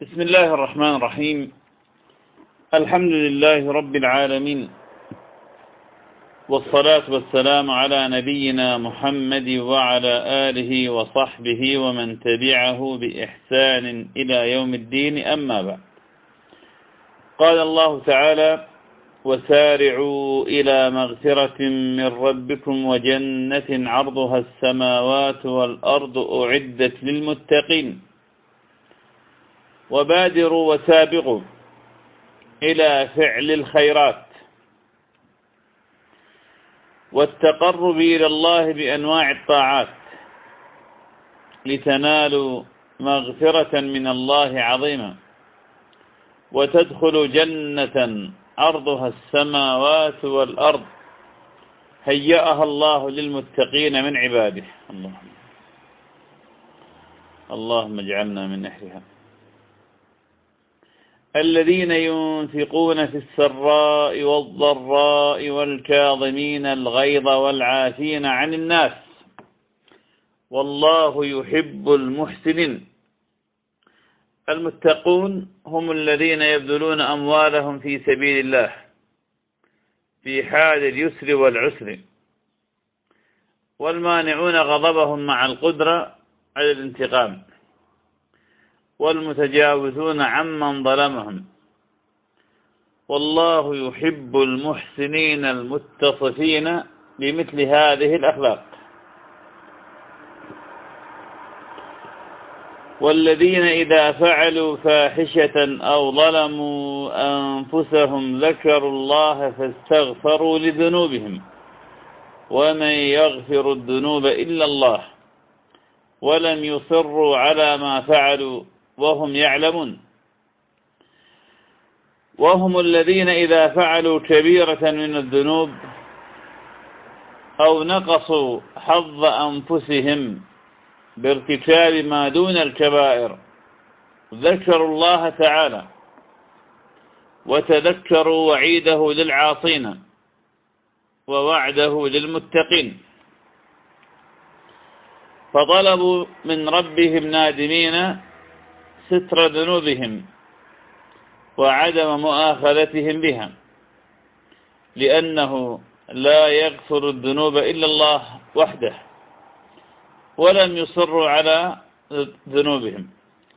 بسم الله الرحمن الرحيم. الحمد لله رب العالمين. والصلاة والسلام على نبينا محمد وعلى آله وصحبه ومن تبعه بإحسان إلى يوم الدين. أما بعد. قال الله تعالى وسارعوا إلى مغفرة من ربكم وجنة عرضها السماوات والأرض أعدت للمتقين. وبادروا وسابقوا إلى فعل الخيرات والتقرب إلى الله بأنواع الطاعات لتنالوا مغفرة من الله عظيمة وتدخلوا جنة عرضها السماوات والأرض هيأها الله للمتقين من عباده. اللهم اللهم اجعلنا من أهلها. الذين ينفقون في السراء والضراء والكاظمين الغيظ والعافين عن الناس والله يحب المحسنين. المتقون هم الذين يبذلون أموالهم في سبيل الله في حال اليسر والعسر والمانعون غضبهم مع القدرة على الانتقام. والمتجاوزون عمن ظلمهم. والله يحب المحسنين المتصفين بمثل هذه الأخلاق. والذين إذا فعلوا فاحشة أو ظلموا أنفسهم ذكروا الله فاستغفروا لذنوبهم. ومن يغفر الذنوب إلا الله. ولم يصروا على ما فعلوا وهم يعلمون. وهم الذين إذا فعلوا كبيرة من الذنوب أو نقصوا حظ أنفسهم بارتكاب ما دون الكبائر ذكروا الله تعالى وتذكروا وعيده للعاصين ووعده للمتقين. فطلبوا من ربهم نادمين ستر ذنوبهم وعدم مؤاخذتهم بها لأنه لا يغفر الذنوب إلا الله وحده ولم يصروا على ذنوبهم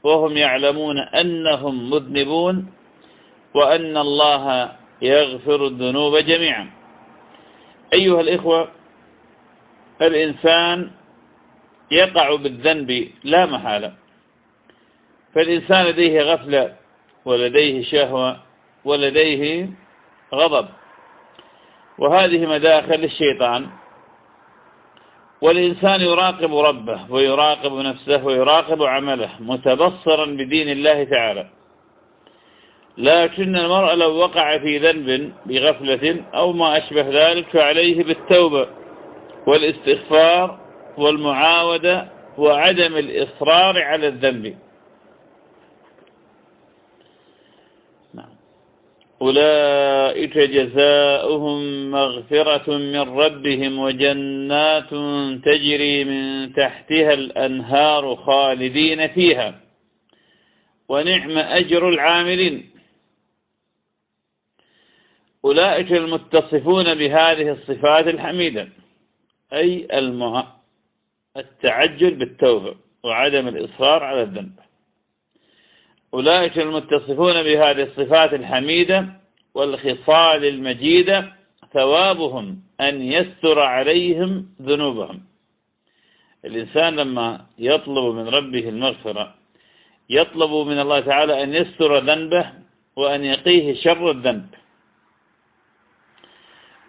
وهم يعلمون أنهم مذنبون وأن الله يغفر الذنوب جميعا. أيها الإخوة الإنسان يقع بالذنب لا محالة. فالإنسان لديه غفلة ولديه شهوة ولديه غضب. وهذه مداخل الشيطان والإنسان يراقب ربه ويراقب نفسه ويراقب عمله متبصرا بدين الله تعالى. لكن المرء لو وقع في ذنب بغفلة أو ما أشبه ذلك فعليه بالتوبة والاستغفار والمعاودة وعدم الإصرار على الذنب. أولئك جزاؤهم مغفرة من ربهم وجنات تجري من تحتها الأنهار خالدين فيها ونعم أجر العاملين أولئك المتصفون بهذه الصفات الحميدة أي. التعجل بالتوبة وعدم الإصرار على الذنب أولئك المتصفون بهذه الصفات الحميدة والخصال المجيدة ثوابهم أن يستر عليهم ذنوبهم. الإنسان لما يطلب من ربه المغفرة يطلب من الله تعالى أن يستر ذنبه وأن يقيه شر الذنب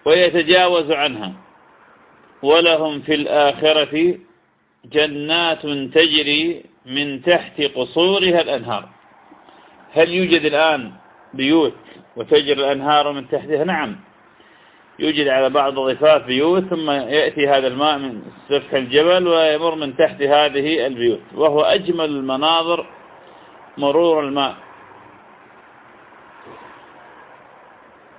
ويتجاوز عنها. ولهم في الآخرة جنات تجري من تحت قصورها الأنهار. هل يوجد الآن بيوت وتجري الأنهار من تحتها؟ نعم. يوجد على بعض الضفاف بيوت ثم يأتي هذا الماء من سفح الجبل ويمر من تحت هذه البيوت وهو أجمل المناظر مرور الماء.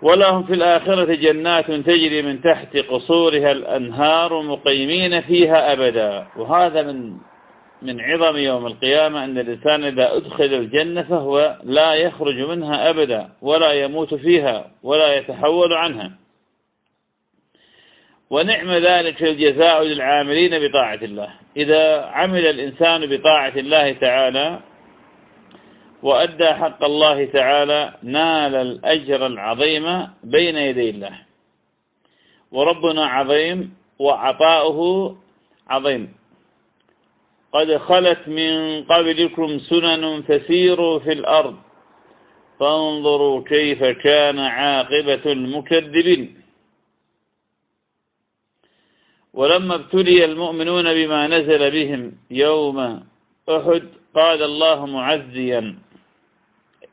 ولهم في الآخرة جنات تجري من تحت قصورها الأنهار مقيمين فيها أبدا وهذا من من عظم يوم القيامة أن الإنسان إذا أدخل الجنة فهو لا يخرج منها أبدا ولا يموت فيها ولا يتحول عنها. ونعم ذلك الجزاء للعاملين بطاعة الله. إذا عمل الإنسان بطاعة الله تعالى وأدى حق الله تعالى نال الأجر العظيم بين يدي الله. وربنا عظيم وعطاؤه عظيم. قد خلت من قبلكم سنن فسيروا في الأرض. فانظروا كيف كان عاقبة المكذبين. ولما ابتلي المؤمنون بما نزل بهم يوم أحد قال الله معزيا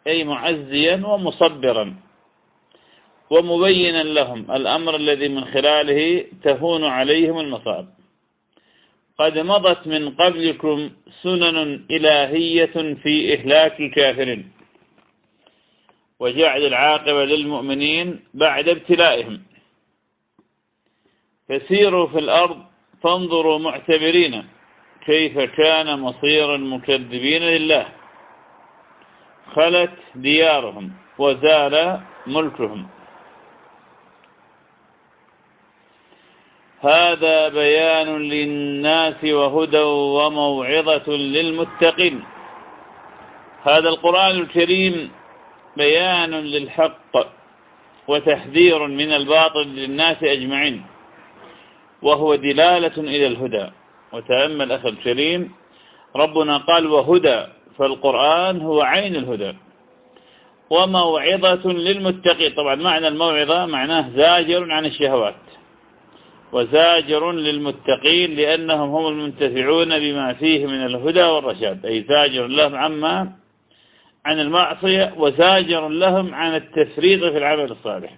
أي معزيا ومصبرا ومبينا لهم الأمر الذي من خلاله تهون عليهم المصائب. قد مضت من قبلكم سنن إلهية في إهلاك الكافرين. وجعل العاقبة للمؤمنين بعد ابتلائهم. فسيروا في الأرض فانظروا معتبرين كيف كان مصير المكذبين لله. خلت ديارهم وزال ملكهم. هذا بيان للناس وهدى وموعظة للمتقين. هذا القرآن الكريم بيان للحق وتحذير من الباطل للناس أجمعين وهو دلالة إلى الهدى. وتأمل أخي الكريم ربنا قال وهدى فالقرآن هو عين الهدى. وموعظة للمتقين. طبعا معنى الموعظة معناه زاجر عن الشهوات. وزاجر للمتقين لأنهم هم المنتفعون بما فيه من الهدى والرشاد. أي زاجر لهم عما؟ عن المعصية وزاجر لهم عن التفريط في العمل الصالح.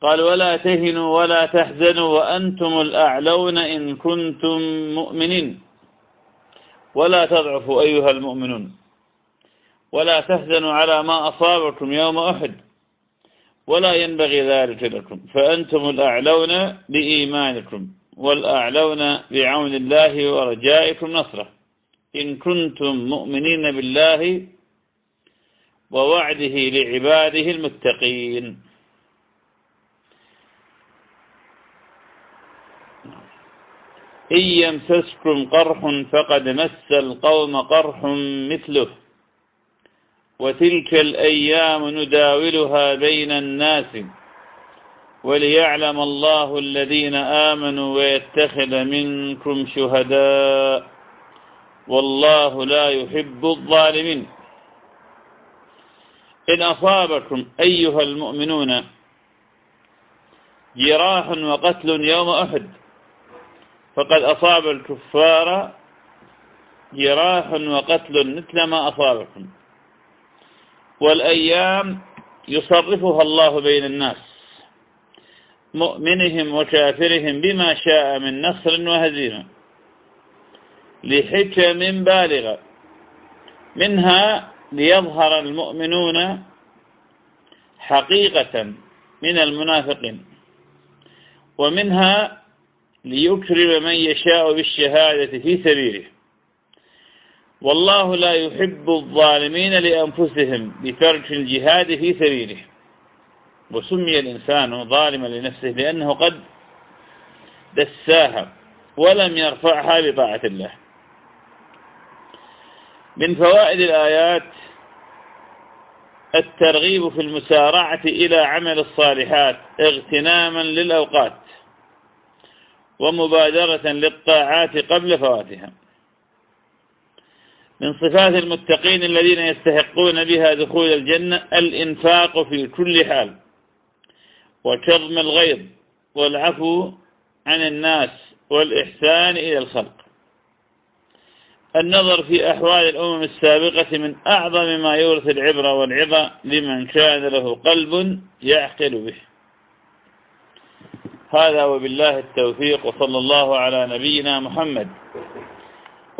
قال ولا تهنوا ولا تحزنوا وأنتم الأعلون إن كنتم مؤمنين. ولا تضعفوا أيها المؤمنون. ولا تحزنوا على ما أصابكم يوم أحد. ولا ينبغي ذلك لكم. فأنتم الأعلون بإيمانكم والأعلون بعون الله ورجائكم نصره. إن كنتم مؤمنين بالله ووعده لعباده المتقين. إن يمسسكم قرح فقد مس القوم قرح مثله. وتلك الأيام نداولها بين الناس وليعلم الله الذين آمنوا ويتخذ منكم شهداء والله لا يحب الظالمين. إن أصابكم أيها المؤمنون جراح وقتل يوم أحد فقد أصاب الكفار جراح وقتل مثل ما أصابكم. والأيام يصرفها الله بين الناس مؤمنهم وكافرهم بما شاء من نصر وهزيمة لحكم بالغة منها ليظهر المؤمنون حقيقة من المنافقين ومنها ليكرم من يشاء بالشهادة في سبيله. والله لا يحب الظالمين لأنفسهم بترك الجهاد في سبيله. وسمي الإنسان ظالما لنفسه لأنه قد دساها ولم يرفعها بطاعة الله. من فوائد الآيات الترغيب في المسارعة إلى عمل الصالحات اغتناما للأوقات ومبادرة للطاعات قبل فواتها. من صفات المتقين الذين يستحقون بها دخول الجنة الإنفاق في كل حال وكظم الغيظ والعفو عن الناس والإحسان إلى الخلق. النظر في أحوال الأمم السابقة من أعظم ما يورث العبرة والعظة لمن كان له قلب يعقل به. هذا وبالله التوفيق وصلى الله على نبينا محمد.